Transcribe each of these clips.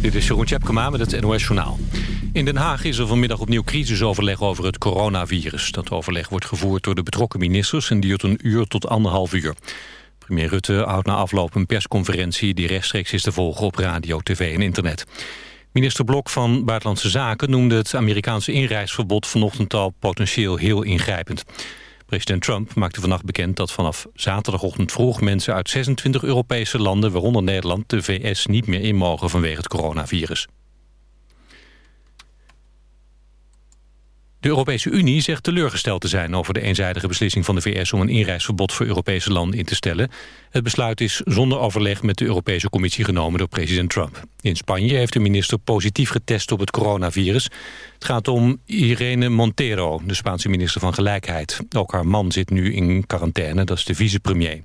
Dit is Jeroen Tjepkema met het NOS Journaal. In Den Haag is er vanmiddag opnieuw crisisoverleg over het coronavirus. Dat overleg wordt gevoerd door de betrokken ministers... en duurt een uur tot anderhalf uur. Premier Rutte houdt na afloop een persconferentie... die rechtstreeks is te volgen op radio, tv en internet. Minister Blok van Buitenlandse Zaken noemde het Amerikaanse inreisverbod... vanochtend al potentieel heel ingrijpend. President Trump maakte vannacht bekend dat vanaf zaterdagochtend vroeg... mensen uit 26 Europese landen, waaronder Nederland... de VS niet meer in mogen vanwege het coronavirus. De Europese Unie zegt teleurgesteld te zijn over de eenzijdige beslissing van de VS om een inreisverbod voor Europese landen in te stellen. Het besluit is zonder overleg met de Europese Commissie genomen door president Trump. In Spanje heeft de minister positief getest op het coronavirus. Het gaat om Irene Montero, de Spaanse minister van Gelijkheid. Ook haar man zit nu in quarantaine, dat is de vicepremier.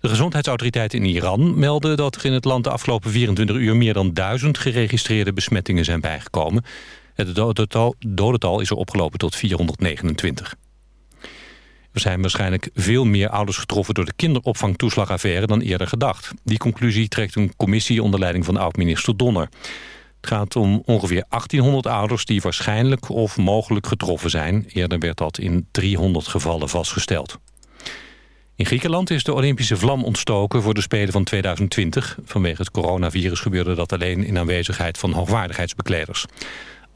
De gezondheidsautoriteiten in Iran melden dat er in het land de afgelopen 24 uur meer dan duizend geregistreerde besmettingen zijn bijgekomen. Het dodental, is er opgelopen tot 429. Er zijn waarschijnlijk veel meer ouders getroffen door de kinderopvangtoeslagaffaire dan eerder gedacht. Die conclusie trekt een commissie onder leiding van oud-minister Donner. Het gaat om ongeveer 1800 ouders die waarschijnlijk of mogelijk getroffen zijn. Eerder werd dat in 300 gevallen vastgesteld. In Griekenland is de Olympische vlam ontstoken voor de Spelen van 2020. Vanwege het coronavirus gebeurde dat alleen in aanwezigheid van hoogwaardigheidsbekleders.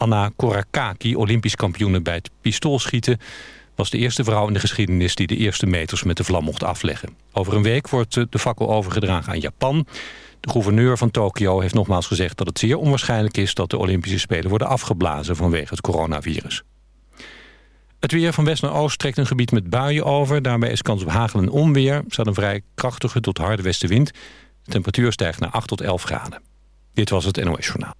Anna Korakaki, olympisch kampioene bij het pistoolschieten... was de eerste vrouw in de geschiedenis die de eerste meters met de vlam mocht afleggen. Over een week wordt de fakkel overgedragen aan Japan. De gouverneur van Tokio heeft nogmaals gezegd dat het zeer onwaarschijnlijk is... dat de Olympische Spelen worden afgeblazen vanwege het coronavirus. Het weer van west naar oost trekt een gebied met buien over. Daarbij is kans op hagel en onweer. Er staat een vrij krachtige tot harde westenwind. De temperatuur stijgt naar 8 tot 11 graden. Dit was het NOS Journaal.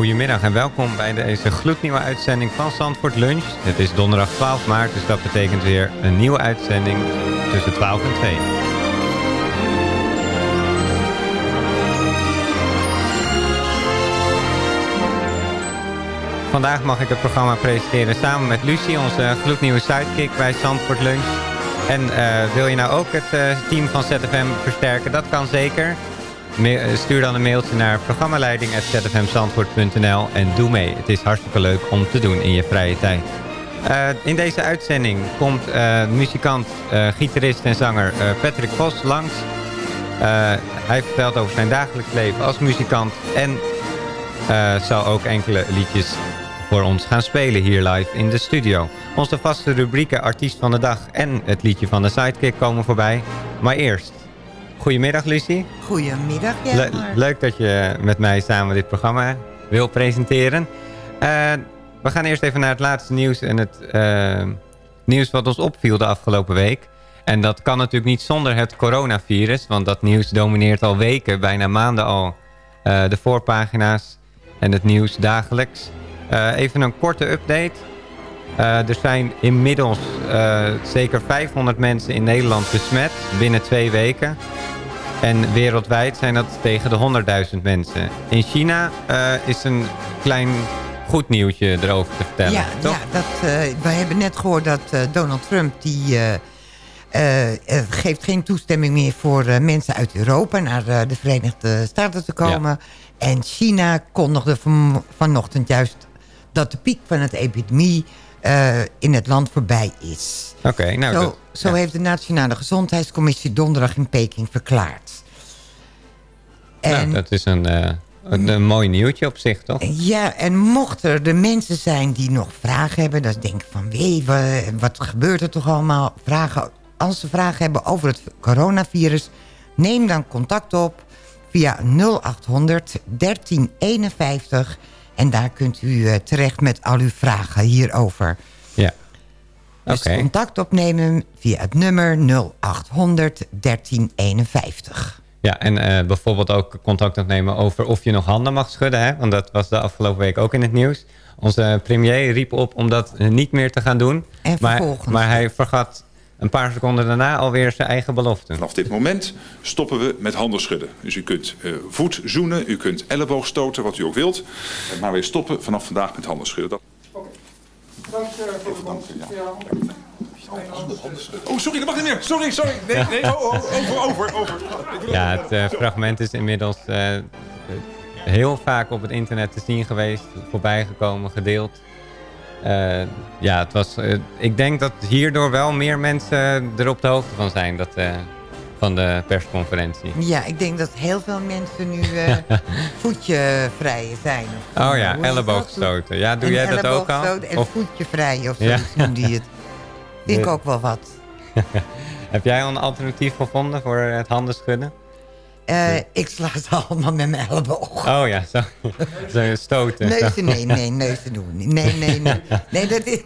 Goedemiddag en welkom bij deze gloednieuwe uitzending van Zandvoort Lunch. Het is donderdag 12 maart, dus dat betekent weer een nieuwe uitzending tussen 12 en 2. Vandaag mag ik het programma presenteren samen met Lucie, onze gloednieuwe sidekick bij Zandvoort Lunch. En eh, wil je nou ook het uh, team van ZFM versterken? Dat kan zeker. Eh, stuur dan een mailtje naar programmaleiding.zfmzandvoort.nl en doe mee. Het is hartstikke leuk om te doen in je vrije tijd. Uh, in deze uitzending komt uh, muzikant, gitarist en zanger Patrick Vos langs. hij vertelt over zijn dagelijks leven als muzikant en zal ook enkele liedjes voor ons gaan spelen hier live in de studio. Onze vaste rubrieken Artiest van de Dag en het liedje van de Sidekick komen voorbij. Maar eerst, goedemiddag Lucie. Goedemiddag Le Leuk dat je met mij samen dit programma wil presenteren. Uh, we gaan eerst even naar het laatste nieuws en het uh, nieuws wat ons opviel de afgelopen week. En dat kan natuurlijk niet zonder het coronavirus, want dat nieuws domineert al weken, bijna maanden al, uh, de voorpagina's en het nieuws dagelijks. Even een korte update. Uh, er zijn inmiddels uh, zeker 500 mensen in Nederland besmet binnen twee weken. En wereldwijd zijn dat tegen de 100.000 mensen. In China is een klein goed nieuwtje erover te vertellen. Ja, toch? ja dat, we hebben net gehoord dat Donald Trump... die geeft geen toestemming meer voor mensen uit Europa... naar de Verenigde Staten te komen. Ja. En China kondigde van, vanochtend juist dat de piek van het epidemie uh, in het land voorbij is. Oké, okay, nou... Zo, dat, zo ja. heeft de Nationale Gezondheidscommissie donderdag in Peking verklaard. En, nou, dat is een, uh, een, een, mooi nieuwtje op zich, toch? Ja, en mochten er mensen zijn die nog vragen hebben... dat denken van, wee, wat gebeurt er toch allemaal? Vragen, als ze vragen hebben over het coronavirus... neem dan contact op via 0800 1351... En daar kunt u uh, terecht met al uw vragen hierover. Ja. Dus okay. contact opnemen via het nummer 0800 1351. Ja, en uh, bijvoorbeeld ook contact opnemen over of je nog handen mag schudden. Hè? Want dat was de afgelopen week ook in het nieuws. Onze premier riep op om dat niet meer te gaan doen. En maar, maar hij vergat een paar seconden daarna alweer zijn eigen belofte. Vanaf dit moment stoppen we met handen schudden. Dus u kunt uh, voet zoenen, u kunt elleboog stoten, wat u ook wilt. Maar we stoppen vanaf vandaag met handen schudden. Dat... Oké. Dank uh, voor de dank. Ja. Oh, sorry, dat mag niet meer. Sorry, sorry. Nee, nee, oh, oh, over, over, over. Ja, het uh, fragment is inmiddels uh, heel vaak op het internet te zien geweest, voorbijgekomen, gedeeld. Uh, ja, het was, uh, ik denk dat hierdoor wel meer mensen er op de hoogte van zijn dat, uh, van de persconferentie. Ja, ik denk dat heel veel mensen nu voetje vrij zijn. Of, oh ja, elleboogstoten. Ja, doe en jij dat ook al? En of... voetje vrij of zo ja. noemde je het. Ik ook wel wat. Heb jij al een alternatief gevonden voor het handen schudden? Uh, ik sla ze allemaal met mijn elleboog. Oh ja, zo, zo stoten. Neuzen, nee, nee, neuzen doen we niet. Nee, nee, nee. Nee, dat is...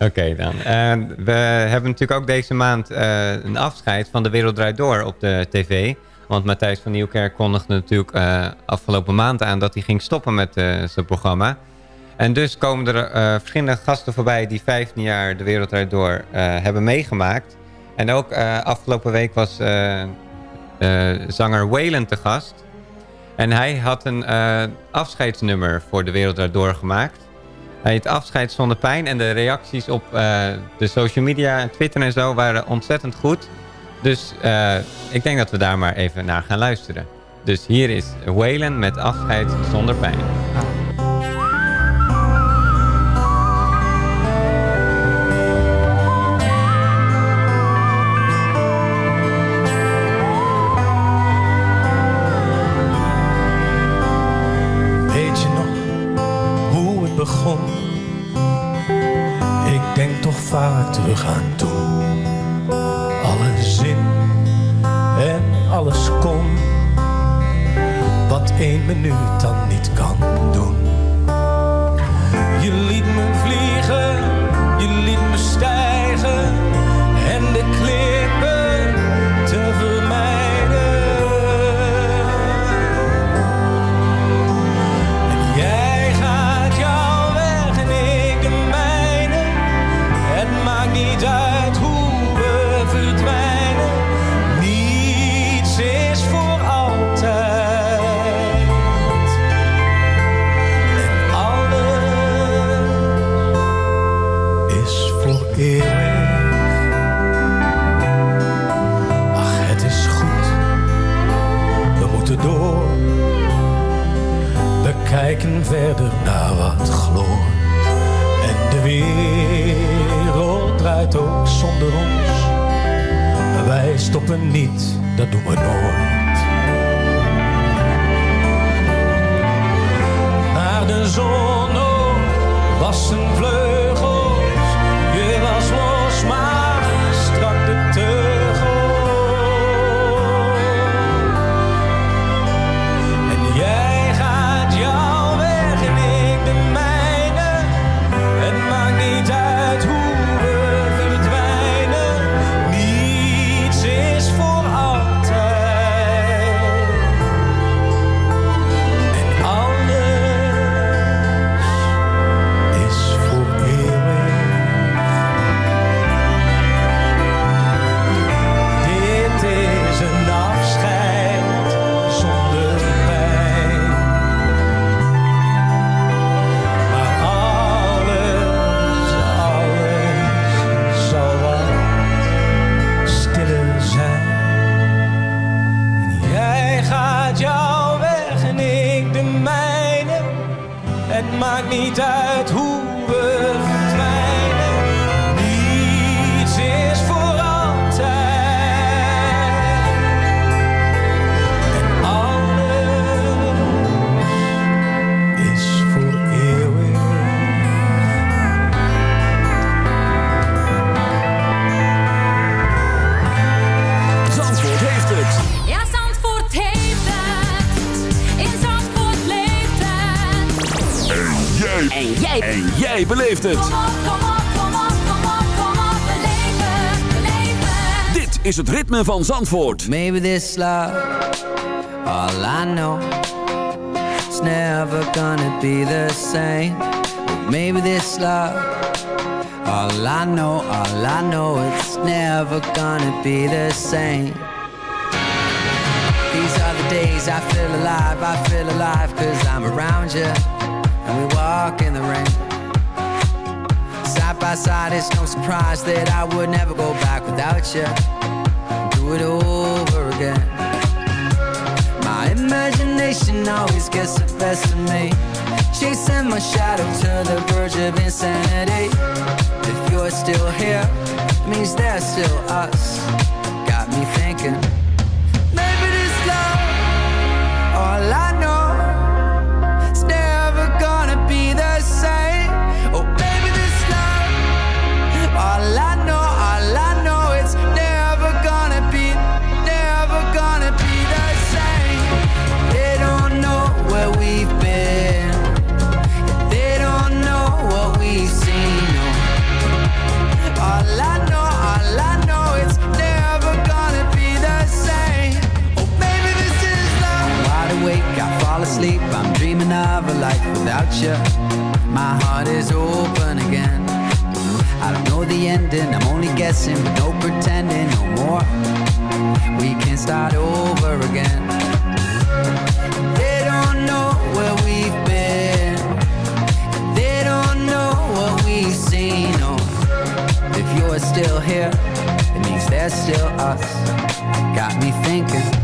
Oké okay, dan. Uh, we hebben natuurlijk ook deze maand uh, een afscheid van De Wereld Draait Door op de tv. Want Matthijs van Nieuwkerk kondigde natuurlijk afgelopen maand aan... dat hij ging stoppen met zijn programma. En dus komen er verschillende gasten voorbij... die 15 jaar De Wereld Draait Door hebben meegemaakt... En ook uh, afgelopen week was uh, uh, zanger Waylon te gast. En hij had een afscheidsnummer voor de wereld daardoor gemaakt. Hij heet Afscheid zonder pijn. En de reacties op de social media Twitter en zo waren ontzettend goed. Dus ik denk dat we daar maar even naar gaan luisteren. Dus hier is Waylon met Afscheid zonder pijn. Vaak terug aan toen. Alles zin en alles kon. Wat één minuut dan Wij stoppen niet, dat doen we nooit. Naar de zon oh, was een vleugel ritme van Zandvoort. Maybe this love, all I know, it's never gonna be the same. Maybe this love, all I know, all I know, it's never gonna be the same. These are the days I feel alive, I feel alive, cause I'm around you, and we walk in the rain side by side, it's no surprise that I would never go back without you. that's the best of me. Chasing my shadow to the verge of insanity. If you're still here, means there's still us. Got me thinking ending. I'm only guessing, but no pretending no more. We can start over again. They don't know where we've been. They don't know what we've seen. Oh, if you're still here, it means they're still us. Got me thinking.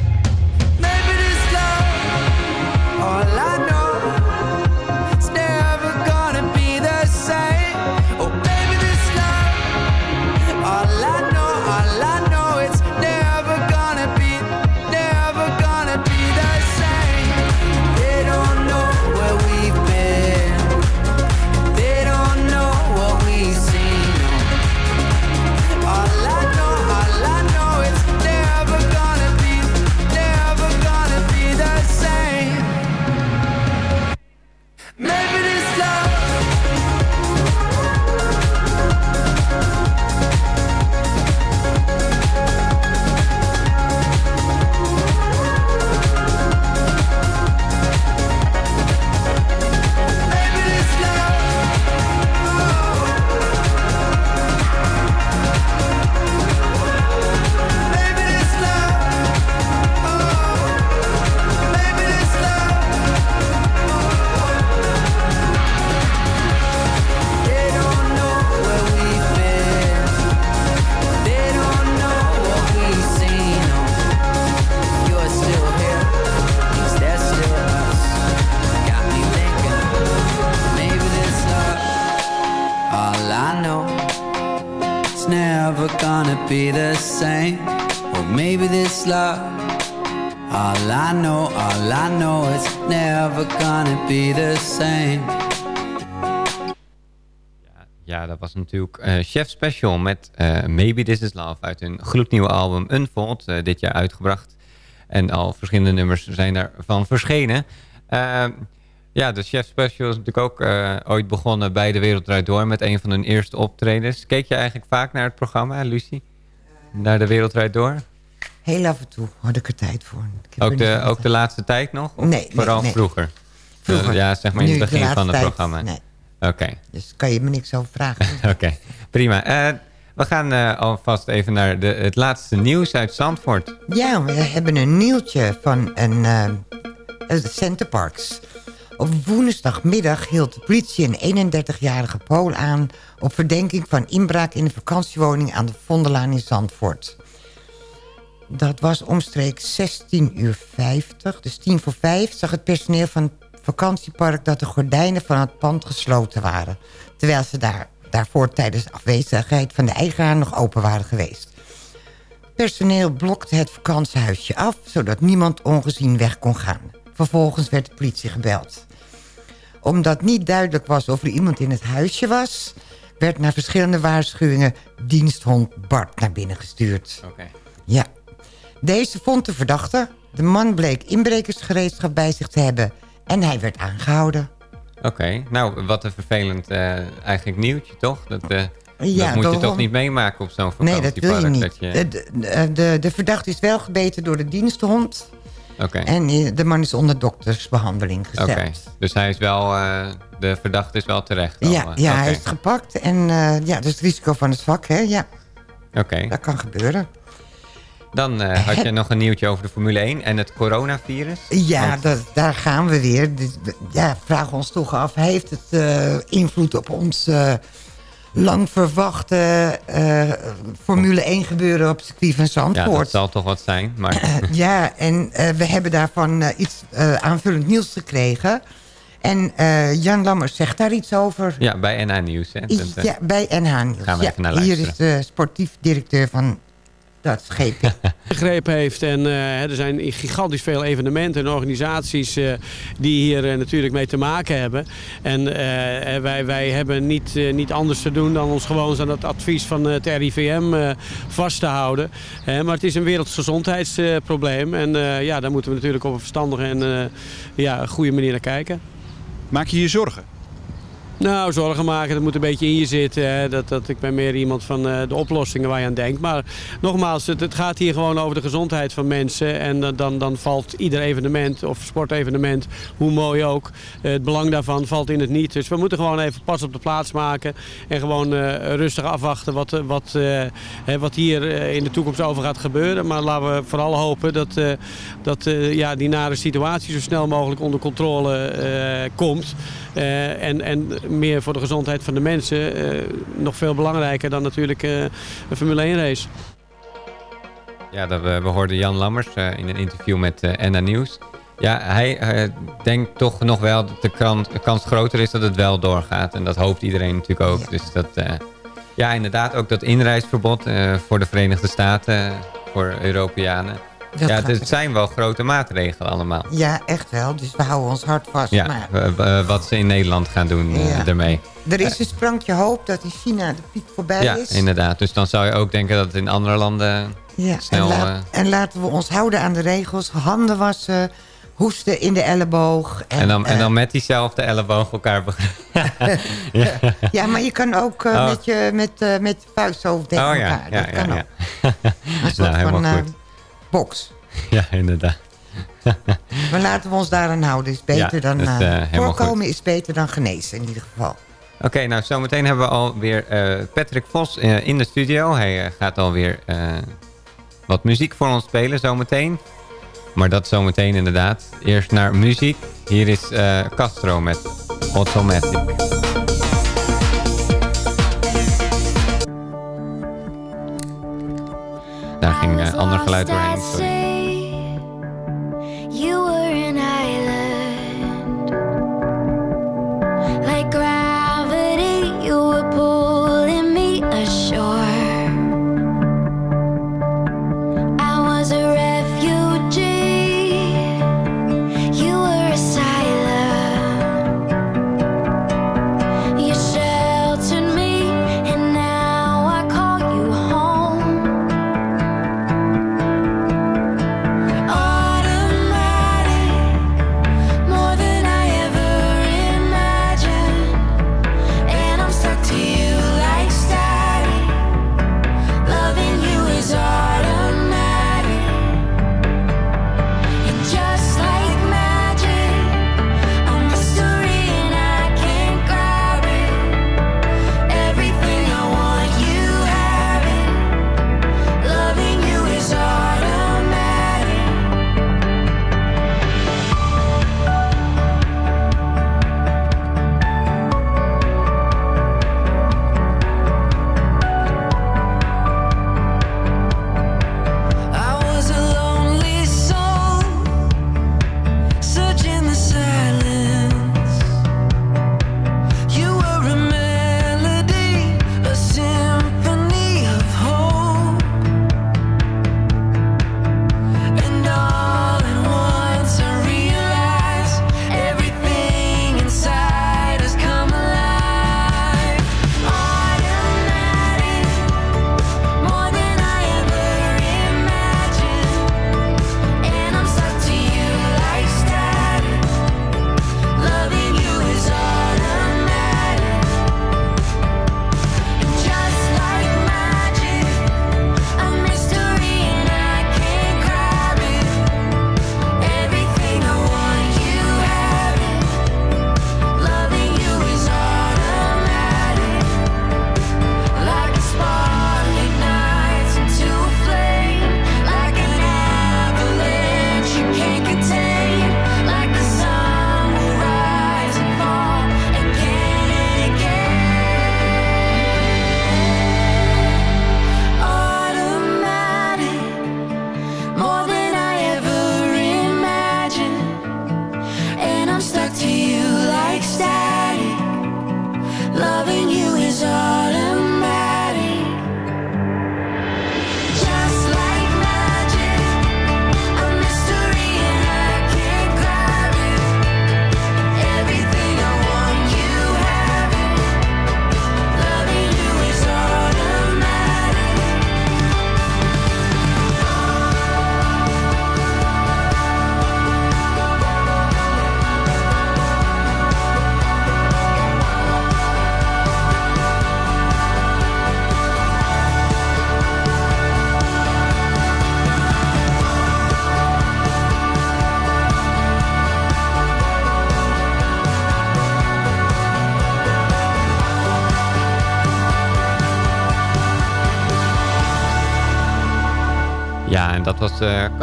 Natuurlijk eh, Chef Special met eh, Maybe This Is Love uit hun gloednieuwe album Unfold, eh, dit jaar uitgebracht. En al verschillende nummers zijn daarvan verschenen. Ehm, ja, de Chef Special is natuurlijk ook ooit begonnen bij De Wereld Draait Door met een van hun eerste optredens. Keek je eigenlijk vaak naar het programma, Lucie? Naar De Wereld Draait Door? Heel af en toe had ik er tijd voor. Ook de, ook de laatste tijd nog? Of Nee, Vooral nee. vroeger? Vroeger. Ja, zeg maar in het begin van het programma. nee. Oké. Dus kan je me niks over vragen. Oké, prima. Eh, we gaan eh, alvast even naar de, het laatste nieuws uit Zandvoort. Ja, we hebben een nieuwtje van een eh, eh, Centerparks. Op woensdagmiddag hield de politie een 31-jarige Pool aan... op verdenking van inbraak in een vakantiewoning aan de Vondelaan in Zandvoort. Dat was omstreeks 16 uur 50, dus 10 voor 5... zag het personeel van vakantiepark dat de gordijnen van het pand gesloten waren. Terwijl ze daar, daarvoor tijdens afwezigheid van de eigenaar nog open waren geweest. Personeel blokte het vakantiehuisje af... zodat niemand ongezien weg kon gaan. Vervolgens werd de politie gebeld. Omdat niet duidelijk was of er iemand in het huisje was... werd na verschillende waarschuwingen diensthond Bart naar binnen gestuurd. Oké. Ja. Deze vond de verdachte. De man bleek inbrekersgereedschap bij zich te hebben... en hij werd aangehouden. Oké, nou wat een vervelend eh, eigenlijk nieuwtje toch? Dat, eh, Ja, dat moet je toch niet meemaken op zo'n Nee, dat wil je vakantiepark. niet. dat je- De, de, de, de verdachte is wel gebeten door de diensthond... Oké, en eh, de man is onder doktersbehandeling gezet. oké. dus hij is wel, eh, de verdachte is wel terecht. al, Ja, eh, hij is gepakt. En eh, ja, dat is het risico van het vak, hè? Ja, Oké, dat kan gebeuren. Dan eh, had je nog een nieuwtje over de Formule 1 en het coronavirus. Ja, Want- dat, daar gaan we weer. Ja, vragen we ons toch af. Heeft het eh, invloed op ons eh, lang verwachte Formule 1 gebeuren op het circuit van ja, Zandvoort? dat zal toch wat zijn. Maar Ja, en we hebben daarvan iets aanvullend nieuws gekregen. En Jan Lammers zegt daar iets over. ja, bij NA Nieuws. Hè? Dat, Ja, bij NH Nieuws. Gaan we ja, even naar hier luisteren. is de sportief directeur van dat begrepen heeft. En eh, hè, er zijn gigantisch veel evenementen en organisaties eh, die hier eh, natuurlijk mee te maken hebben. En eh, wij, wij hebben niet, niet anders te doen dan ons gewoon aan het advies van het RIVM eh, vast te houden. Hè, maar het is een wereldgezondheidsprobleem. en eh, ja, daar moeten we natuurlijk op een verstandige en eh, ja, goede manier naar kijken. Maak je je zorgen? Nou, zorgen maken, dat moet een beetje in je zitten. Hè. Dat, dat, ik ben meer iemand van eh, de oplossingen waar je aan denkt. Maar nogmaals, het, het gaat hier gewoon over de gezondheid van mensen. En dan, dan, dan valt ieder evenement of sportevenement, hoe mooi ook, eh, het belang daarvan valt in het niet. Dus we moeten gewoon even pas op de plaats maken. En gewoon eh, rustig afwachten wat, eh, wat, eh, hè, wat hier eh, in de toekomst over gaat gebeuren. Maar laten we vooral hopen dat, eh, dat eh, ja, die nare situatie zo snel mogelijk onder controle eh, komt. Eh, en, en meer voor de gezondheid van de mensen. eh, nog veel belangrijker dan natuurlijk eh, een Formule 1 race. Ja, dat we, we hoorden Jan Lammers in een interview met eh NA Nieuws. Ja, hij denkt toch nog wel dat de krant- de kans groter is dat het wel doorgaat. En dat hoopt iedereen natuurlijk ook. Dus dat, ja, inderdaad, ook dat inreisverbod voor de Verenigde Staten, voor Europeanen. Dat ja, het zijn wel grote maatregelen allemaal. Ja, echt wel. Dus we houden ons hart vast. Ja, Maar eh, eh, wat ze in Nederland gaan doen eh, Ja. ermee. er is een sprankje hoop dat in China de piek voorbij Ja, is. inderdaad. Dus dan zou je ook denken dat het in andere landen Ja, snel... en, eh, en laten we ons houden aan de regels. Handen wassen, hoesten in de elleboog. En, en, dan, en eh, dan met diezelfde elleboog elkaar... ja. ja, maar je kan ook eh, Oh. met, je, met, eh, met vuist tegen Oh ja, elkaar. ja, dat ja, kan ja. ook. Een soort nou, helemaal van eh, goed. Box. Ja, inderdaad. Maar laten we ons daaraan houden. Is beter Ja, dan, eh, eh, helemaal voorkomen is beter dan genezen in ieder geval. Oké, nou zometeen hebben we alweer eh Patrick Vos in de studio. Hij gaat alweer wat muziek voor ons spelen zometeen. Maar dat zometeen inderdaad. Eerst naar muziek. Hier is Castro met Automatic. Daar ging een ander geluid doorheen. Sorry.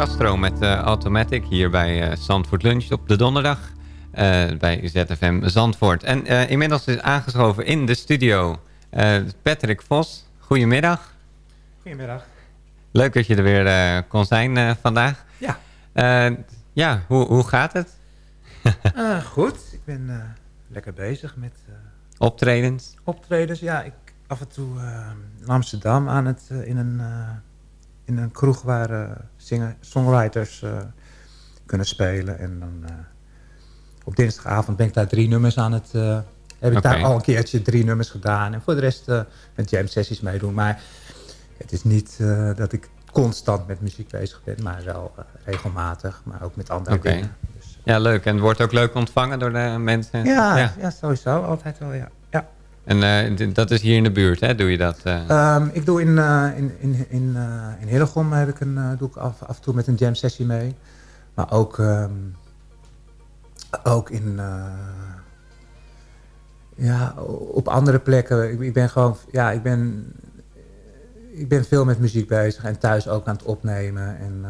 Castro met eh, Automatic hier bij eh Zandvoort Lunch op de donderdag. eh, bij ZFM Zandvoort. En inmiddels is aangeschoven in de studio Patrick Vos. Goedemiddag. Goedemiddag. Leuk dat je er weer kon zijn vandaag. Ja. Ja, hoe, hoe gaat het? Goed, ik ben lekker bezig met Optredens? optredens. Ja, ik af en toe in Amsterdam aan het, in, een, in een kroeg waar eh, singer, songwriters eh, kunnen spelen. En dan eh, op dinsdagavond ben ik daar drie nummers aan het... eh, heb ik daar al een keertje drie nummers gedaan. En voor de rest eh, met jam sessies meedoen. Maar het is niet eh, dat ik constant met muziek bezig ben. Maar wel eh, regelmatig. Maar ook met andere dingen. Ja, leuk. En het wordt ook leuk ontvangen door de mensen? Ja, ja. sowieso. Altijd wel, ja. En eh, dat is hier in de buurt, hè? Doe je dat? eh? Ehm, ik doe in, eh, in, in, in, in Hillegom heb ik een, doe ik af, af en toe met een jam sessie mee. Maar ook, ehm, ook in, ja, op andere plekken. Ik, ik ben gewoon, ja, ik ben, ik ben veel met muziek bezig en thuis ook aan het opnemen. En,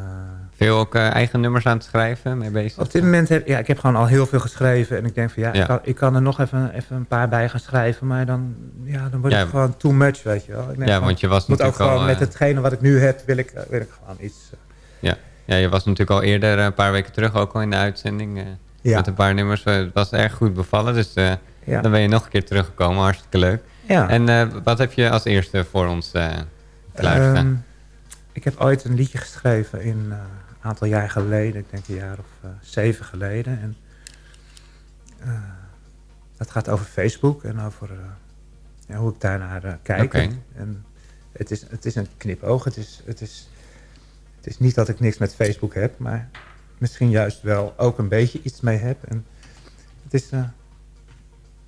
Veel ook eh, eigen nummers aan het schrijven, mee bezig? op dit moment heb ja, ik heb gewoon al heel veel geschreven. En ik denk van ja, Ja. Ik, kan, ik kan er nog even, even een paar bij gaan schrijven. Maar dan, ja, dan wordt Ja. het gewoon too much, weet je wel. Ik denk Ja, want je was moet ook natuurlijk gewoon al, met eh, hetgene wat ik nu heb, wil ik, eh, wil ik gewoon iets... Ja. ja, je was natuurlijk al eerder, een paar weken terug, ook al in de uitzending. Met een paar nummers. Het was erg goed bevallen, dus dan ben je nog een keer teruggekomen. Hartstikke leuk. Ja. En wat heb je als eerste voor ons luisteren? Ehm, ik heb ooit een liedje geschreven in een aantal jaar geleden. Ik denk een jaar of eh, zeven geleden. En, eh, dat gaat over Facebook en over eh, ja, hoe ik daarnaar kijk. En het is, het is een knipoog. Het is, het, is, het is niet dat ik niks met Facebook heb, maar misschien juist wel ook een beetje iets mee heb. En het is...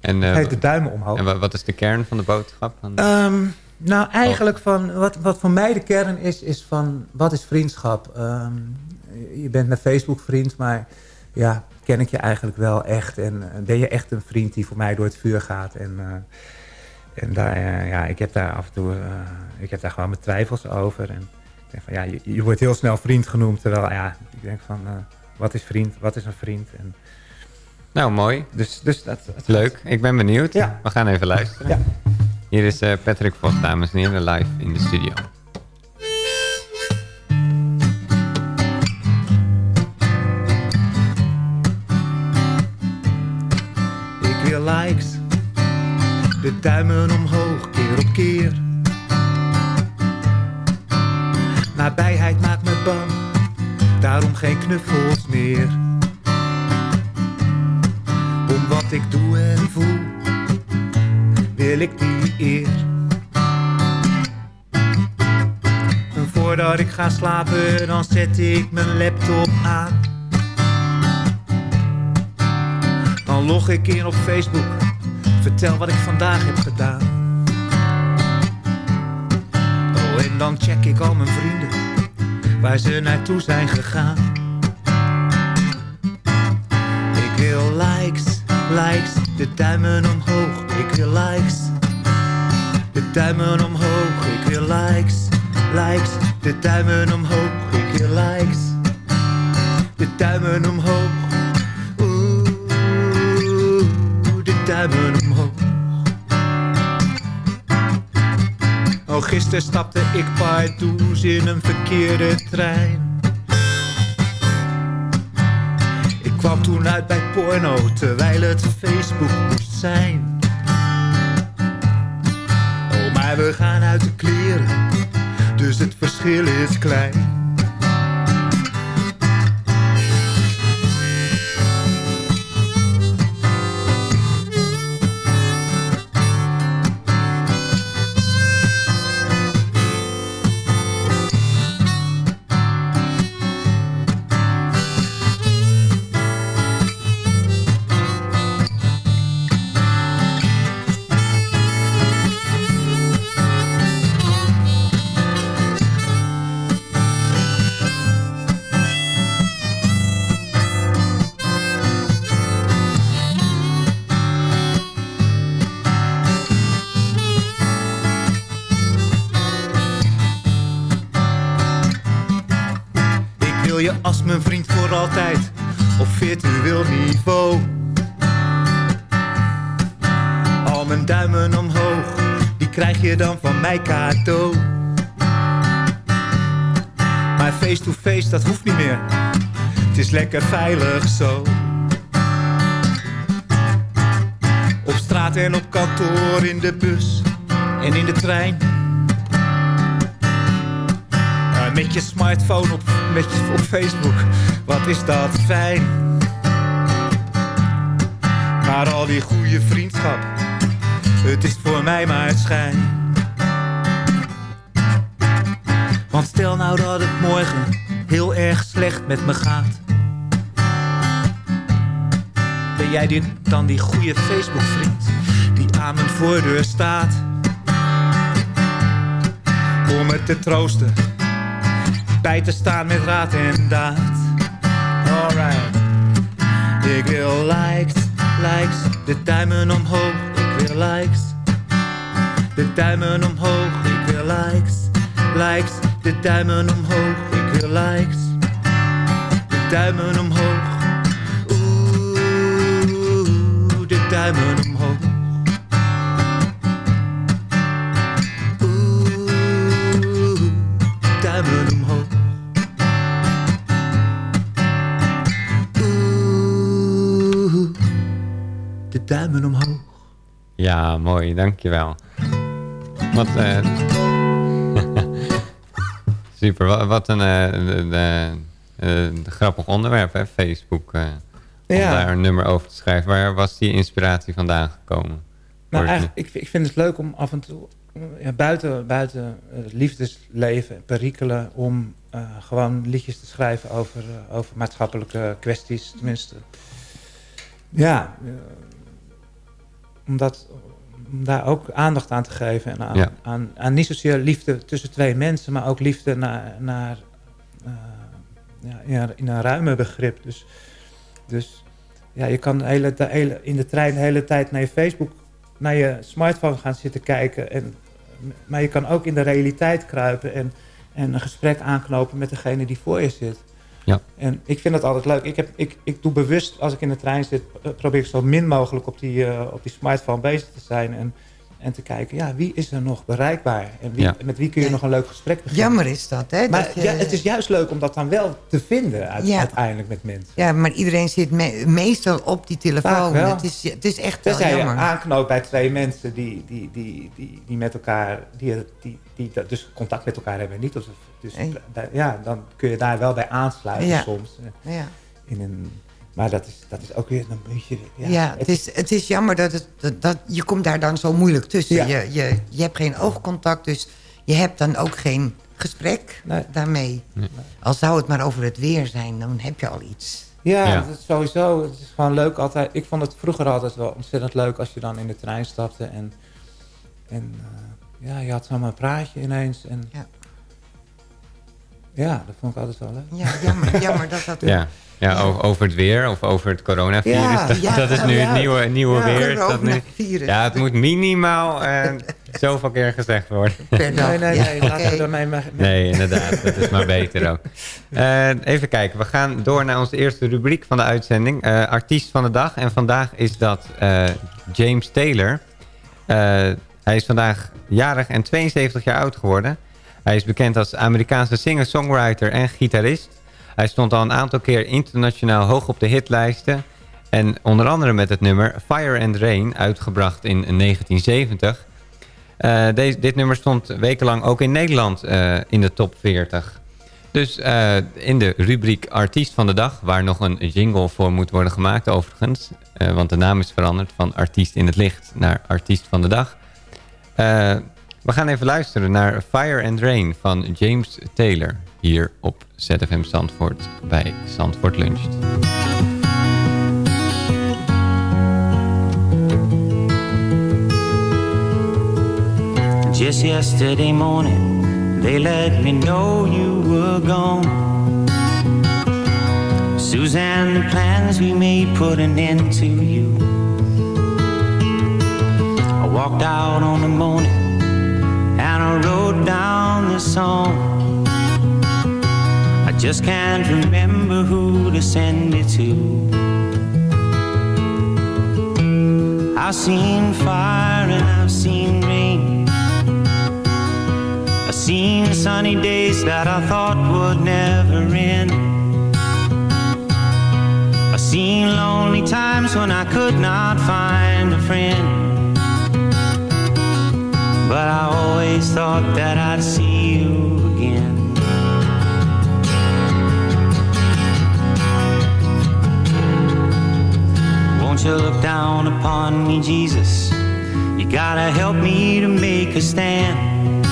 en, de duimen omhoog. En wa- wat is de kern van de boodschap? Van- Ehm, nou, eigenlijk van wat, wat voor mij de kern is, is van wat is vriendschap? Ehm, je bent met Facebook vriend, maar ja, ken ik je eigenlijk wel echt? En eh, ben je echt een vriend die voor mij door het vuur gaat? En, eh, en daar, eh, ja, ik heb daar af en toe, eh, ik heb daar gewoon mijn twijfels over. En ik denk van, ja, je, je wordt heel snel vriend genoemd, terwijl, ja, ik denk van, eh, wat is vriend? Wat is een vriend? En, Nou, mooi. Dus, dus dat, dat Leuk, ik ben benieuwd. Ja. We gaan even luisteren. Ja. Hier is eh, Patrick Vos, dames en heren, live in de studio. Ik wil likes, de duimen omhoog, keer op keer. Nabijheid maakt me bang, daarom geen knuffels meer. Om wat ik doe en voel, wil ik die eer. En voordat ik ga slapen, dan zet ik mijn laptop aan. Dan log ik in op Facebook, vertel wat ik vandaag heb gedaan. Oh, en dan check ik al mijn vrienden, waar ze naartoe zijn gegaan. Ik wil likes, likes, de duimen omhoog. Ik wil likes, de duimen omhoog. Ik wil likes, likes, de duimen omhoog. Ik wil likes, de duimen omhoog. Oeh, de duimen omhoog. Oh, gisteren stapte ik pardoes in een verkeerde trein. Ik kwam toen uit bij porno, terwijl het Facebook moest zijn. We gaan uit de kleren, dus het verschil is klein. Dan van mij cadeau. Maar face-to-face, dat hoeft niet meer. Het is lekker veilig zo. Op straat en op kantoor, in de bus en in de trein. Ja, met je smartphone op, met je, op Facebook, wat is dat fijn. Maar al die goede vriendschap, het is voor mij maar het schijn. Stel nou dat het morgen heel erg slecht met me gaat. Ben jij dit dan die goede Facebook vriend die aan mijn voordeur staat? Om me te troosten, bij te staan met raad en daad. Alright. Ik wil likes, likes, de duimen omhoog. Ik wil likes, de duimen omhoog. Ik wil likes, likes, de duimen omhoog. Ik wil likes, de duimen omhoog. Oeh, de duimen omhoog. Oeh, duimen omhoog. Oeh, de duimen omhoog. Ja, mooi, dankjewel. Wat, eh super, wat, een, eh, een, een, een grappig onderwerp, hè, Facebook. eh, om Ja. daar een nummer over te schrijven. Waar was die inspiratie vandaan gekomen? Nou, eigenlijk, ik, ik vind het leuk om af en toe eh, ja, buiten, buiten eh, het liefdesleven, perikelen, om eh, gewoon liedjes te schrijven over, eh, over maatschappelijke kwesties, tenminste. Ja, eh, om, daar ook aandacht aan te geven. En aan, Ja. aan, aan niet zozeer liefde tussen twee mensen, maar ook liefde naar, naar eh, ja, in, een- in een ruime begrip. Dus, dus ja, je kan de hele, de hele, in de trein de hele tijd naar je Facebook, naar je smartphone gaan zitten kijken. En, maar je kan ook in de realiteit kruipen en, en een gesprek aanknopen met degene die voor je zit. Ja. En ik vind dat altijd leuk. Ik, heb, ik, ik doe bewust, als ik in de trein zit, eh, probeer ik zo min mogelijk op die, eh, op die smartphone bezig te zijn. En, en te kijken, ja, wie is er nog bereikbaar? En wie, Ja. met wie kun je nog een leuk gesprek beginnen? Jammer is dat, hè? Maar dat je- ja, het is juist leuk om dat dan wel te vinden uit- Ja. uiteindelijk met mensen. Ja, maar iedereen zit me- meestal op die telefoon. Het is, het is echt wel Tenzij je jammer. aanknoopt bij twee mensen die, die, die, die, die met elkaar, die, die, die, dat dus contact met elkaar hebben. Niet of, dus, ja, dan kun je daar wel bij aansluiten Ja. soms. eh, Ja. In een, maar dat is, dat is ook weer een beetje... Ja, Ja, het, is, het is jammer dat, het, dat, dat je komt daar dan zo moeilijk tussen. Ja. Je, je, je hebt geen oogcontact, dus je hebt dan ook geen gesprek daarmee. Al zou het maar over het weer zijn, dan heb je al iets. Ja, Ja. Dat is sowieso. Het is gewoon leuk altijd. Ik vond het vroeger altijd wel ontzettend leuk als je dan in de trein stapte. En, en eh, ja, je had zomaar een praatje ineens. En, ja. Dat vond ik altijd wel leuk. Ja, jammer, jammer dat dat... Ja, ja, over het weer of over het coronavirus. Ja, dat, ja, dat is nu ja. het nieuwe, nieuwe Ja, weer. Dat nu, coronavirus. ja, het moet minimaal eh, zoveel keer gezegd worden. Per dag. Nee, nee, nee. Ja, Laten oké. we ermee maar, Nee, inderdaad. Dat is maar beter ook. Eh, even kijken. We gaan door naar onze eerste rubriek van de uitzending. Eh, artiest van de dag. En vandaag is dat eh, James Taylor. Eh, hij is vandaag jarig en 72 jaar oud geworden. Hij is bekend als Amerikaanse singer-songwriter en gitarist. Hij stond al een aantal keer internationaal hoog op de hitlijsten. En onder andere met het nummer Fire and Rain, uitgebracht in 1970. Eh, deze, dit nummer stond wekenlang ook in Nederland eh, in de top 40. Dus eh, in de rubriek Artiest van de Dag, waar nog een jingle voor moet worden gemaakt overigens. want de naam is veranderd van Artiest in het Licht naar Artiest van de Dag. We gaan even luisteren naar Fire and Rain van James Taylor. Hier op ZFM Zandvoort bij Zandvoort Luncht. Just yesterday morning, they let me know you were gone. Suzanne, the plans we made put an end to you. I walked out on the morning wrote down this song. I just can't remember who to send it to. I've seen fire and I've seen rain. I've seen sunny days that I thought would never end. I've seen lonely times when I could not find a friend. But I always thought that I'd see you again. Won't you look down upon me, Jesus? You gotta help me to make a stand.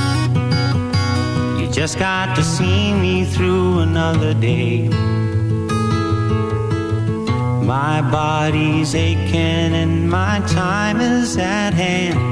You just got to see me through another day. My body's aching and my time is at hand.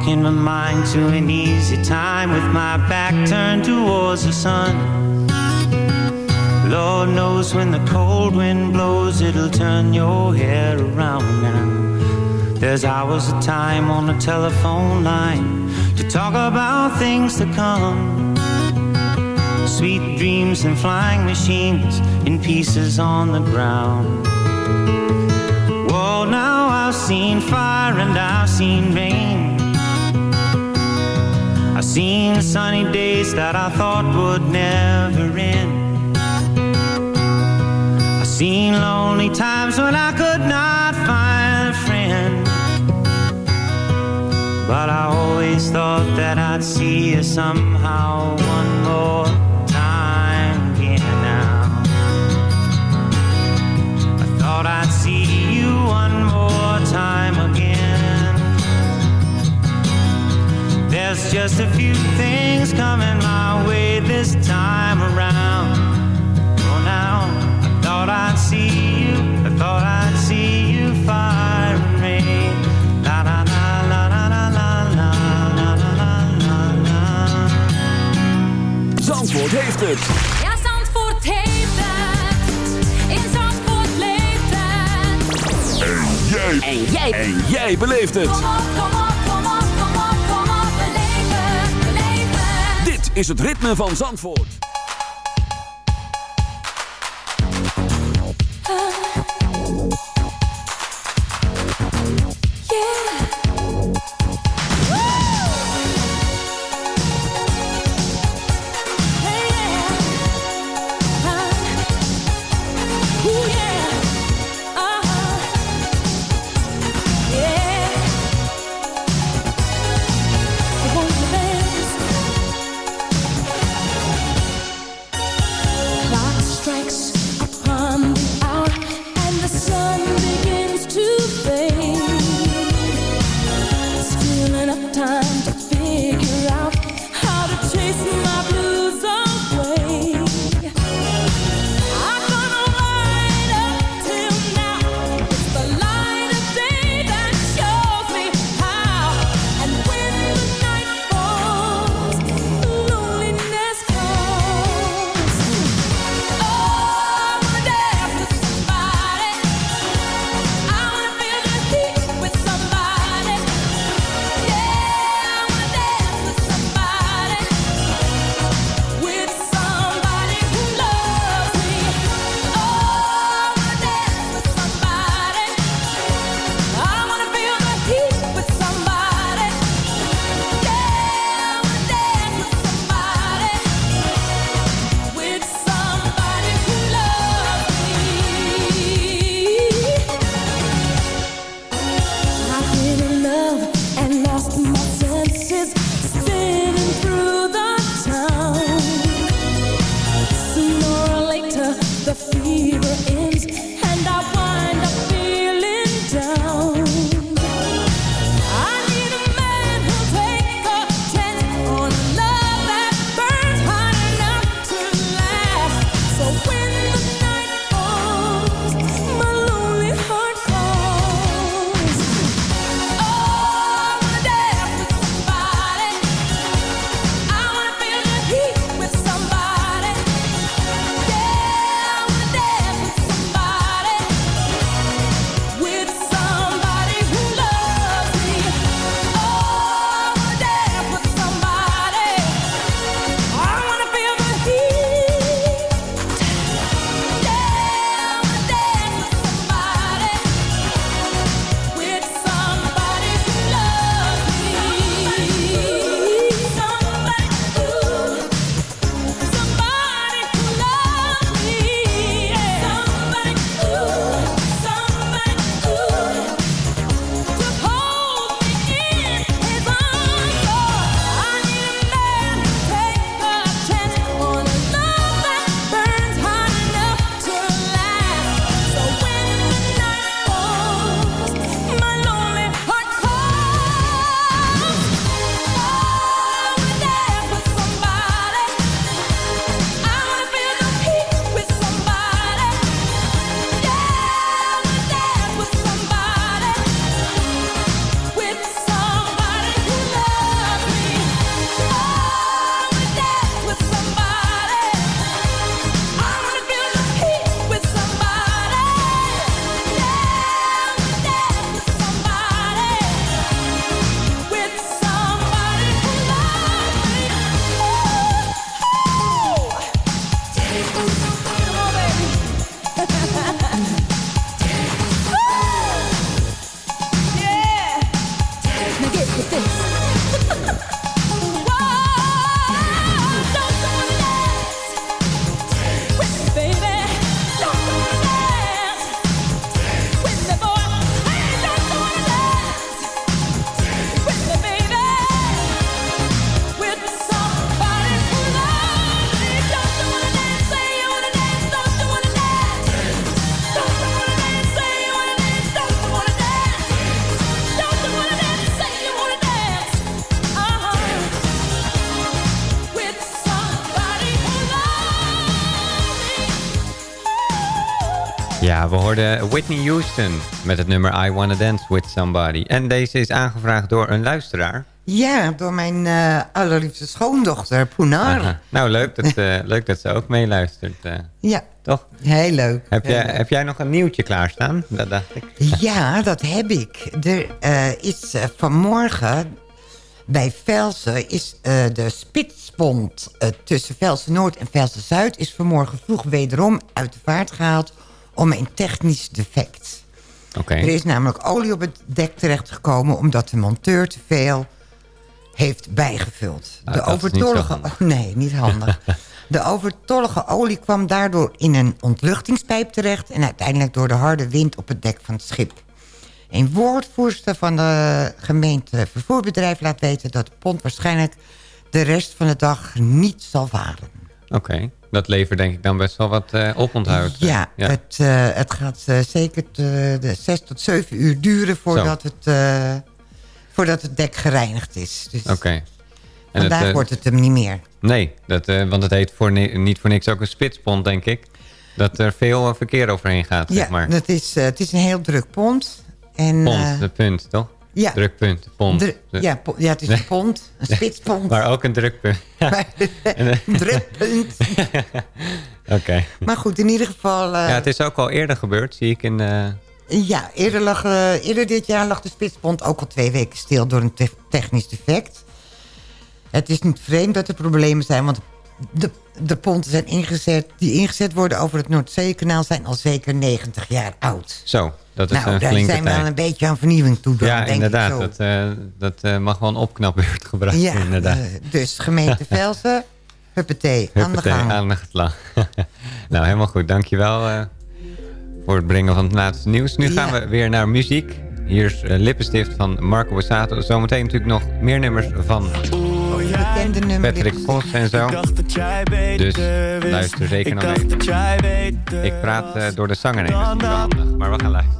walking my mind to an easy time with my back turned towards the sun. Lord knows when the cold wind blows, it'll turn your hair around now. There's hours of time on the telephone line to talk about things to come. Sweet dreams and flying machines in pieces on the ground. Well, now I've seen fire and I've seen rain. Seen sunny days that I thought would never end. I've seen lonely times when I could not find a friend. But I always thought that I'd see you somehow one more There's just a few things coming my way this time around. Oh, now I thought I'd see you. I thought I'd see you fire rain. La la la la la la la la la la la la. Zandvoort heeft het. Ja, Zandvoort heeft het. In Zandvoort leeft het. En jij. En jij. En jij beleeft het. Kom op, kom op, Is het ritme van Zandvoort. Clock Hoorden Whitney Houston met het nummer I Wanna Dance With Somebody. En deze is aangevraagd door een luisteraar. Ja, door mijn eh, allerliefste schoondochter. Aha. Nou, leuk dat, eh, leuk dat ze ook meeluistert. eh. Ja. Toch? Heel leuk. Heb, Heel jij, leuk. heb jij nog een nieuwtje klaarstaan? Dat dacht ik. Ja, dat heb ik. Er is vanmorgen bij Velsen is de spitspont tussen Velsen Noord en Velsen Zuid is vanmorgen vroeg wederom uit de vaart gehaald om een technisch defect. Er is namelijk olie op het dek terechtgekomen omdat de monteur te veel heeft bijgevuld. Nou, de niet overtollige... handig. nee, niet handig. De overtollige olie kwam daardoor in een ontluchtingspijp terecht... en uiteindelijk door de harde wind op het dek van het schip. Een woordvoerster van de gemeente vervoerbedrijf laat weten... dat de pont waarschijnlijk de rest van de dag niet zal varen. Oké, dat levert denk ik dan best wel wat eh oponthoud. Ja, Het, eh, het gaat eh, zeker de zes tot zeven uur duren voordat, het, voordat het dek gereinigd is. Dus Oké. En vandaag het, wordt het hem niet meer. Nee, dat, want het heet voor ni- niet voor niks ook een spitspont, denk ik. Dat er veel verkeer overheen gaat, Ja, zeg maar. dat is, het is een heel druk pont. En, Pont, eh, de punt, toch? Ja. Drukpunt, pont. dru- ja, po- ja, het is een pont, een spitspont. maar ook een drukpunt. Ja. En, eh, drukpunt. Oké. Maar goed, in ieder geval... eh, Ja, het is ook al eerder gebeurd, zie ik in de... Ja, eerder, lag, eh, eerder dit jaar lag de spitspont ook al twee weken stil door een te- technisch defect. Het is niet vreemd dat er problemen zijn, want de, de ponten zijn ingezet, die ingezet worden over het Noordzeekanaal zijn al zeker 90 jaar oud. Zo, dat is nou, een daar flinke zijn we wel een beetje aan vernieuwing toe dan, ja, denk inderdaad. ik zo. Dat, eh, dat eh, mag wel een opknapbeurt gebruiken, ja, inderdaad. eh, dus gemeente Velsen, huppatee, aan de gang. aan de slag. nou, helemaal goed. Dankjewel uh, voor het brengen van het laatste nieuws. Nu gaan we weer naar muziek. Hier is uh, Lippenstift van Marco Borsato. Zometeen natuurlijk nog meer nummers van. Patrick Vos en zo. Dus luister zeker nog even. Ik praat uh, door de zanger heen, dat is niet zo handig. Maar we gaan luisteren.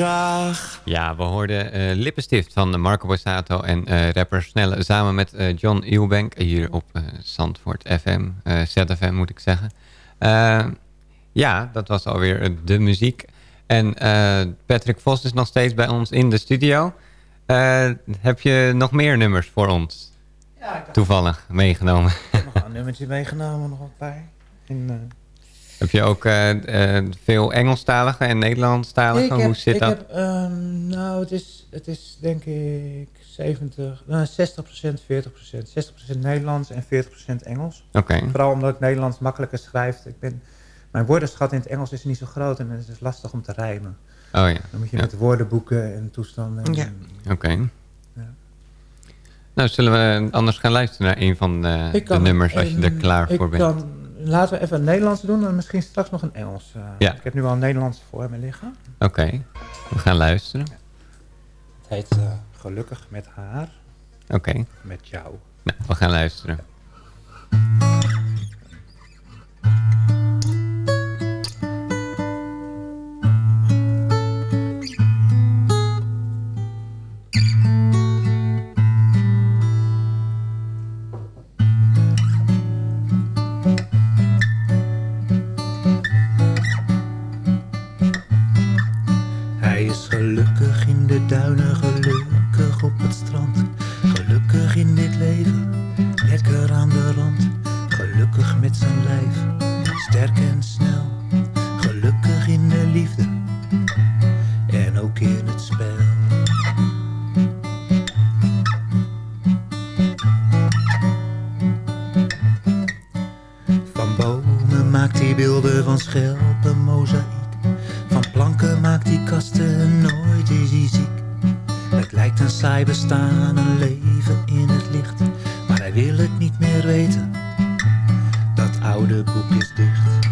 Graag. Ja, we hoorden eh, Lippenstift van Marco Borsato en eh, rapper Snelle... samen met eh, John Eubank hier op eh, Zandvoort FM. eh, ZFM moet ik zeggen. Ja, dat was alweer de muziek. En eh, Patrick Vos is nog steeds bij ons in de studio. Eh, heb je nog meer nummers voor ons? Ja, ik Toevallig meegenomen. nog een nummertje meegenomen, nog een paar. En, eh, heb je ook eh, eh, veel Engelstalige en Nederlandstalige? ik Hoe zit ik dat? Heb, ehm, nou, het is, het is denk ik 70, nou, 60%, 40%. 60% Nederlands en 40% Engels. Oké. Vooral omdat ik Nederlands makkelijker schrijf. Ik ben, mijn woordenschat in het Engels is niet zo groot en het is lastig om te rijmen. Oh ja. Dan moet je Ja. met woordenboeken en toestanden. Ja. Oké. Nou, zullen we anders gaan luisteren naar een van de, Ik de nummers als je er klaar voor bent? Laten we even het Nederlands doen en misschien straks nog een Engels. eh. Ja. Ik heb nu al een Nederlands voor me liggen. Oké, we gaan luisteren. Het heet eh, Gelukkig met haar. Oké. Met jou. Nou, we gaan luisteren. De duinen, gelukkig op het strand. Gelukkig in dit leven, lekker aan de rand. Gelukkig met zijn lijf, sterk en snel. Gelukkig in de liefde en ook in het spel. Van bomen maakt hij beelden van schelpen, mozaïek. Van planken maakt hij kasten, is hij ziek. Het lijkt een saai bestaan, een leven in het licht. Maar hij wil het niet meer weten, dat oude boek is dicht.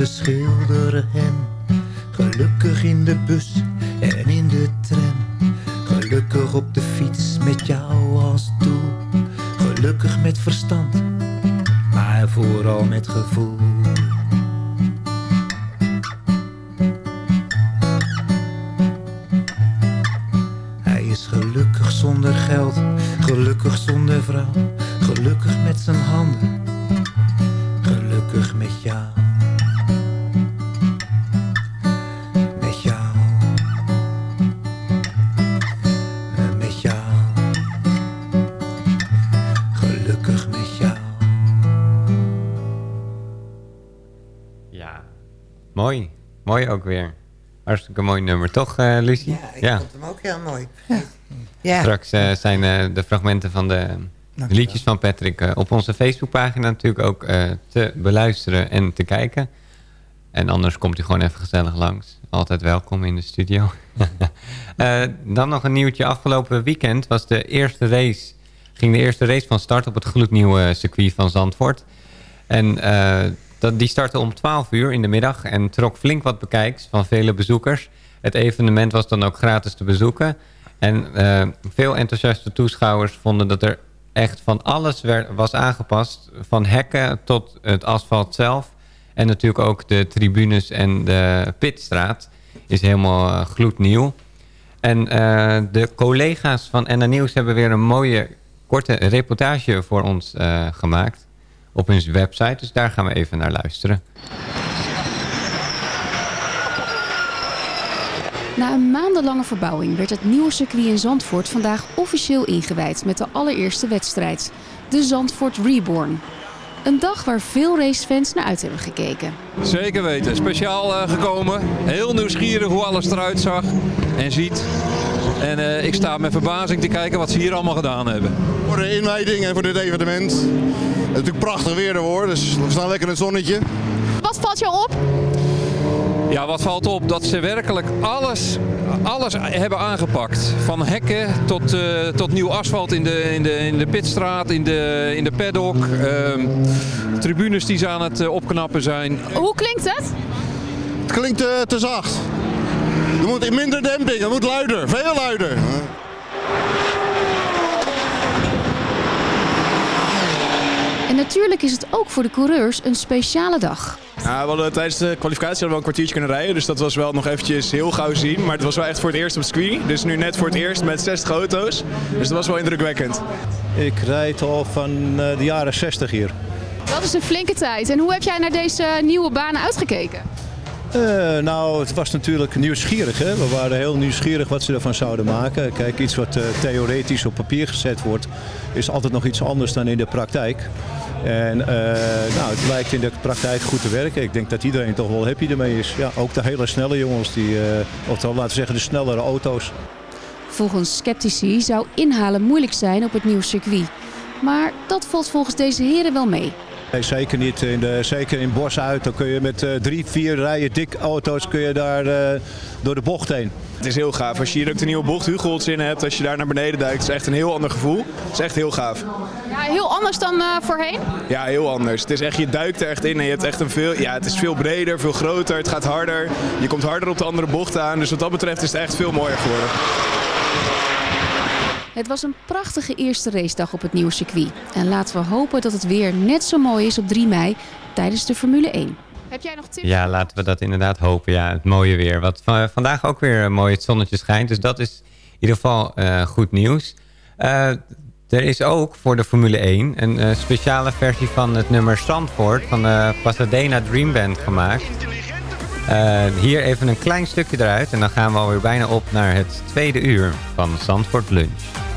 Ze schilderen hem. Gelukkig in de bus en in de tram. Gelukkig op de fiets met jou als doel. Gelukkig met verstand, maar vooral met gevoel. Hij is gelukkig zonder geld, gelukkig zonder vrouw. Gelukkig met zijn handen, gelukkig met jou. Mooi. Ook weer. Hartstikke mooi nummer, toch eh Lucie? Ja, ik vond hem ook heel mooi. Ja. Straks eh, zijn eh, de fragmenten van de liedjes van Patrick eh, op onze Facebookpagina natuurlijk ook eh, te beluisteren en te kijken. En anders komt hij gewoon even gezellig langs. Altijd welkom in de studio. Eh, dan nog een nieuwtje. Afgelopen weekend was de eerste race, ging de eerste race van start op het gloednieuwe circuit van Zandvoort. En eh, die startte om 12 uur in de middag en trok flink wat bekijks van vele bezoekers. Het evenement was dan ook gratis te bezoeken. En eh, veel enthousiaste toeschouwers vonden dat er echt van alles werd, was aangepast. Van hekken tot het asfalt zelf. En natuurlijk ook de tribunes en de pitstraat is helemaal eh, gloednieuw. En eh, de collega's van NN Nieuws hebben weer een mooie korte reportage voor ons gemaakt. Op hun website. Dus daar gaan we even naar luisteren. Na een maandenlange verbouwing werd het nieuwe circuit in Zandvoort vandaag officieel ingewijd met de allereerste wedstrijd, de Zandvoort Reborn. Een dag waar veel racefans naar uit hebben gekeken. Zeker weten. Speciaal eh, gekomen. Heel nieuwsgierig hoe alles eruit zag en ziet. En eh, ik sta met verbazing te kijken wat ze hier allemaal gedaan hebben. Voor de inleiding en voor dit evenement. Het is natuurlijk prachtig weer ervoor, dus we staan lekker in het zonnetje. Wat valt jou op? Ja, wat valt op? Dat ze werkelijk alles, alles hebben aangepakt. Van hekken tot, eh, tot nieuw asfalt in de, in de, in de pitstraat, in de, in de paddock. Ehm, tribunes die ze aan het eh, opknappen zijn. Hoe klinkt het? Het klinkt eh, te zacht. Er moet minder demping, het moet luider, veel luider. En natuurlijk is het ook voor de coureurs een speciale dag. Ja, we hadden tijdens de kwalificatie hadden we een kwartiertje kunnen rijden. Dus dat was wel nog eventjes heel gauw zien. Maar het was wel echt voor het eerst op circuit. Dus nu net voor het eerst met 60 auto's. Dus dat was wel indrukwekkend. Ik rijd al van eh, de jaren 60 hier. Dat is een flinke tijd. En hoe heb jij naar deze nieuwe banen uitgekeken? Eh, nou, het was natuurlijk nieuwsgierig. Hè? We waren heel nieuwsgierig wat ze ervan zouden maken. Kijk, iets wat eh, theoretisch op papier gezet wordt, is altijd nog iets anders dan in de praktijk. En eh, nou, het lijkt in de praktijk goed te werken. Ik denk dat iedereen toch wel happy ermee is. Ja, ook de hele snelle jongens, die, uh, oftewel laten we zeggen de snellere auto's. Volgens sceptici zou inhalen moeilijk zijn op het nieuwe circuit. Maar dat valt volgens deze heren wel mee. Nee, zeker niet. In de, zeker in Bos uit, dan kun je met uh, drie, vier rijen dik auto's kun je daar uh, door de bocht heen. Het is heel gaaf. Als je hier ook de nieuwe bocht Hugols in hebt, als je daar naar beneden duikt, is echt een heel ander gevoel. Het is echt heel gaaf. Ja, heel anders dan uh, voorheen? Ja, heel anders. Het is echt, je duikt er echt in en je hebt echt een veel, ja, het is veel breder, veel groter, het gaat harder. Je komt harder op de andere bocht aan, dus wat dat betreft is het echt veel mooier geworden. Het was een prachtige eerste racedag op het nieuwe circuit. En laten we hopen dat het weer net zo mooi is op 3 mei tijdens de Formule 1. Heb jij nog tips? Ja, laten we dat inderdaad hopen. Ja, het mooie weer. Wat vandaag ook weer mooi het zonnetje schijnt. Dus dat is in ieder geval uh, goed nieuws. Uh, er is ook voor de Formule 1 een uh, speciale versie van het nummer Zandvoort van de Pasadena Dream Band gemaakt. hier even een klein stukje eruit en dan gaan we alweer bijna op naar het tweede uur van Zandvoort Lunch.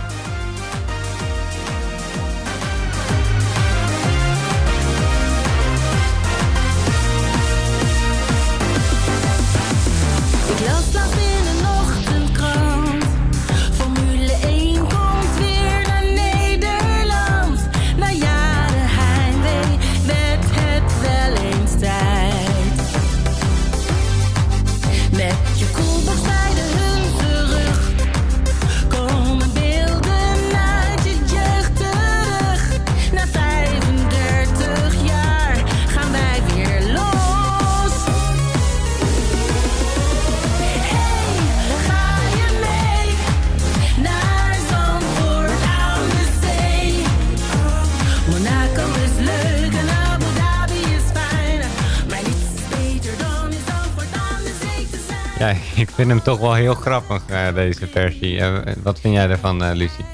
Vind hem toch wel heel grappig, uh, deze versie. Uh, wat vind jij ervan, uh, Lucie?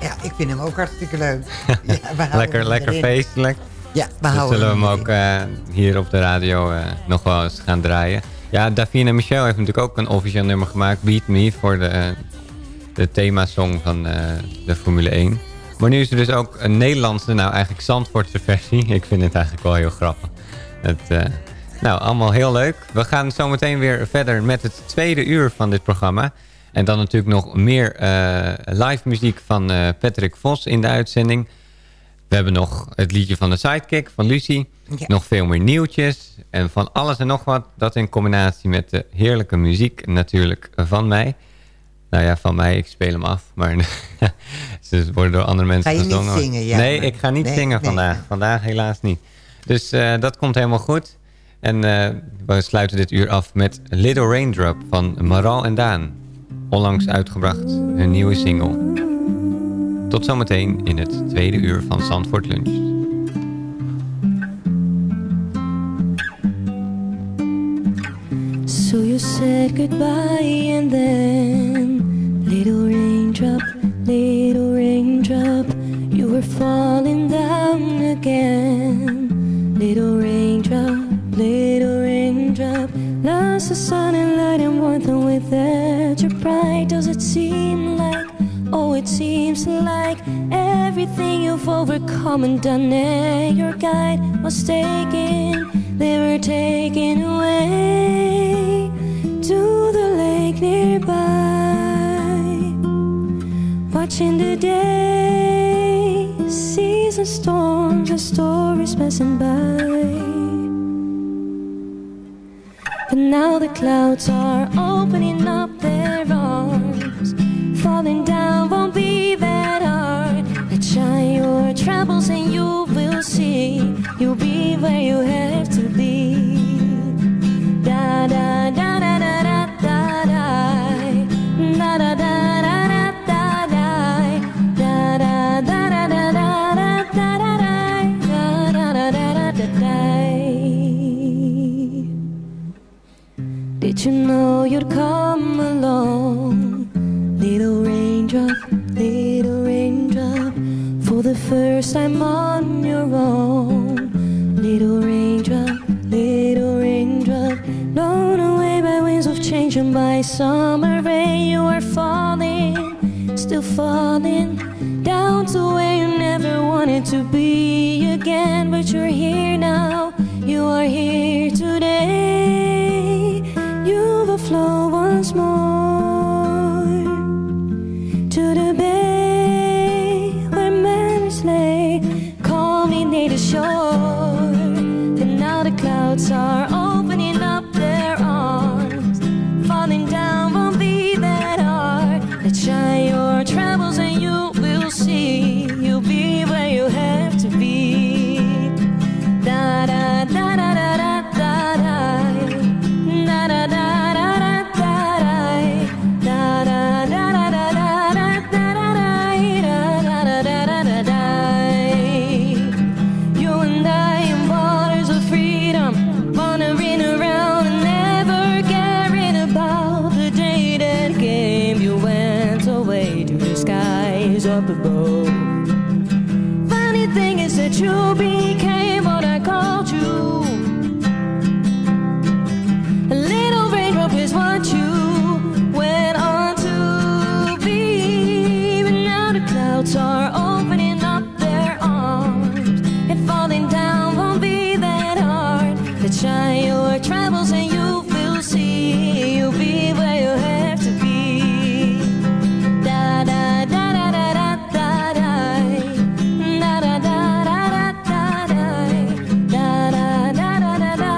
Ja, ik vind hem ook hartstikke leuk. Ja, lekker lekker feestelijk. Ja, we dus houden zullen we hem ook hier op de radio nog wel eens gaan draaien. Ja, Davina Michel heeft natuurlijk ook een officieel nummer gemaakt, Beat Me, voor de, de themasong van de Formule 1. Maar nu is er dus ook een Nederlandse, nou eigenlijk Zandvoortse versie. Ik vind het eigenlijk wel heel grappig. Het, nou, allemaal heel leuk. We gaan zo meteen weer verder met het tweede uur van dit programma. En dan natuurlijk nog meer uh, live muziek van uh, Patrick Vos in de uitzending. We hebben nog het liedje van de Sidekick van Lucie. Ja. Nog veel meer nieuwtjes. En van alles en nog wat. Dat in combinatie met de heerlijke muziek natuurlijk van mij. Nou ja, van mij. Ik speel hem af. Maar ze worden door andere mensen ga je gezongen. Niet zingen, ja, nee, ik ga niet nee, zingen nee. vandaag. Vandaag helaas niet. Dus uh, dat komt helemaal goed. En uh, we sluiten dit uur af met Little Raindrop van Maral en Daan. Onlangs uitgebracht, hun nieuwe single. Tot zometeen in het tweede uur van Zandvoort Lunch. So you said goodbye and then Little raindrop, little raindrop You were falling down again just the sun and light and warmth and with that your pride does it seem like? Oh it seems like everything you've overcome and done and your guide was taken they were taken away to the lake nearby. Watching the day seas and storms and stories passing by now the clouds are opening up their arms. Falling down won't be that hard. Let's shine your troubles and you will see. You'll be where you have to be. Da da Did you know you'd come along? Little raindrop, little raindrop, for the first time on your own. Little raindrop, little raindrop, blown away by winds of change and by summer rain. You are falling, still falling, down to where you never wanted to be again. But you're here now, you are here today.